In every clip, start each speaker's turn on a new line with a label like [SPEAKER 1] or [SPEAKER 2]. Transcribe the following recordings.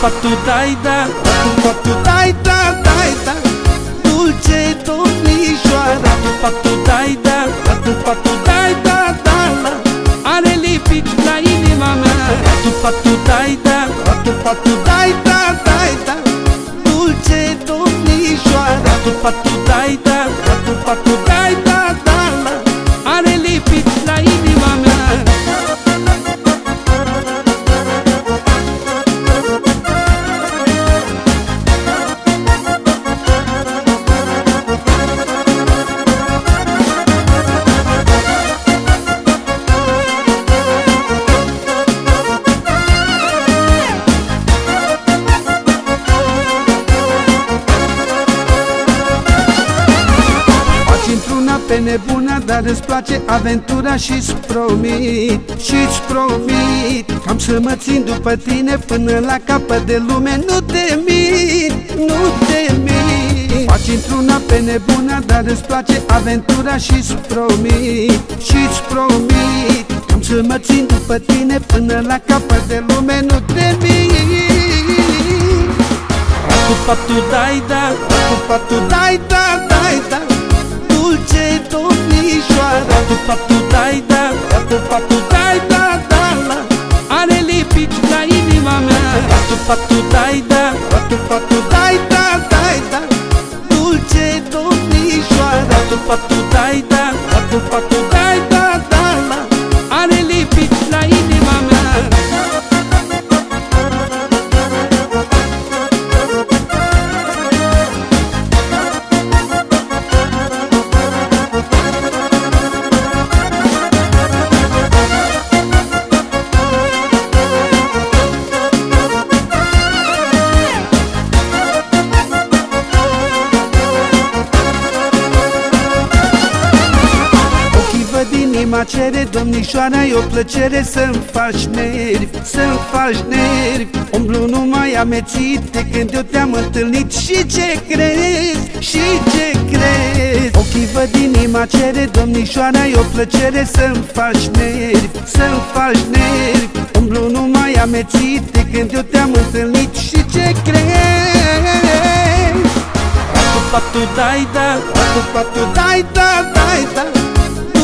[SPEAKER 1] patu dai da
[SPEAKER 2] Patu, patu, dai, da, dai, da. Dulce domnișoară
[SPEAKER 1] Patu patu dai da
[SPEAKER 2] Patu, patu, dai, da, da, la
[SPEAKER 1] Are lipici la inima mea Patu patu dai da
[SPEAKER 2] Patu, patu, dai, da, dai, da. Dulce domnișoară
[SPEAKER 1] Patu patu dai da
[SPEAKER 2] Patu, patu, dai, da, pe nebuna, dar îți place aventura și-ți promit Și-ți promit Cam să mă țin după tine până la capăt de lume. Nu te mint, nu te mint. Faci într-una pe nebuna, dar îți place aventura și-ți promit Și-ți promit Cam să mă țin după tine până la capăt de lume. Nu te mint.
[SPEAKER 1] Patu patu dai da
[SPEAKER 2] Patu, patu, dai, da,
[SPEAKER 1] Patu patu dai da
[SPEAKER 2] Patu, patu, dai, da,
[SPEAKER 1] dai, da.
[SPEAKER 2] Dulce domnișoară.
[SPEAKER 1] Patu patu dai da
[SPEAKER 2] Patu, patu, văd inima cere, domnișoara E o plăcere să-mi faci nervi Să-mi faci nervi. Umblu numai amețit de când eu te-am întâlnit. Și ce crezi, și ce crezi? Ochii văd inima cere, domnișoara E o plăcere să-mi faci nervi Să-mi faci nervi. Umblu numai amețit de când eu te-am întâlnit. Și ce crezi?
[SPEAKER 1] Patu patu dai da
[SPEAKER 2] Patu, patu, dai, da, dai, da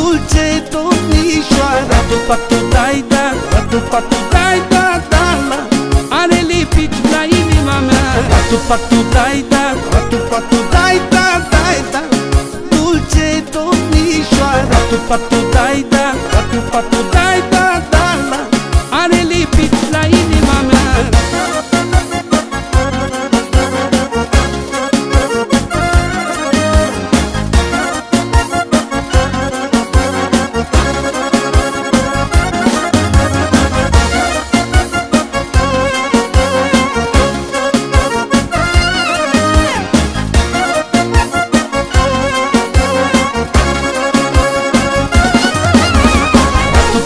[SPEAKER 2] Dulce domnișoară
[SPEAKER 1] Patu patu dai da
[SPEAKER 2] Patu, patu, dai, da, da, la
[SPEAKER 1] Are lipici la inima mea. Patu patu dai da
[SPEAKER 2] Patu, patu, dai, da, dai, da. Dulce domnișoară
[SPEAKER 1] Patu patu dai da
[SPEAKER 2] Patu, patu, dai,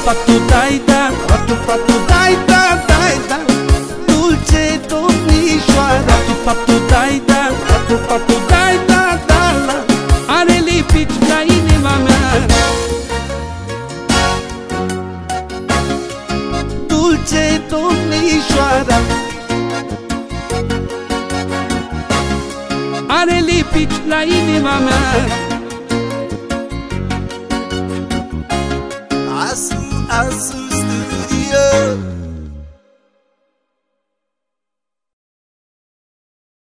[SPEAKER 1] Patu patu dai da.
[SPEAKER 2] Patu, patu, dai, da, dai, da. Dulce domnișoară
[SPEAKER 1] Patu patu dai da.
[SPEAKER 2] Patu, patu, dai, da, da, la.
[SPEAKER 1] Are lipici la inima mea.
[SPEAKER 2] Dulce domnișoară
[SPEAKER 1] Are lipici la inima mea
[SPEAKER 3] assusta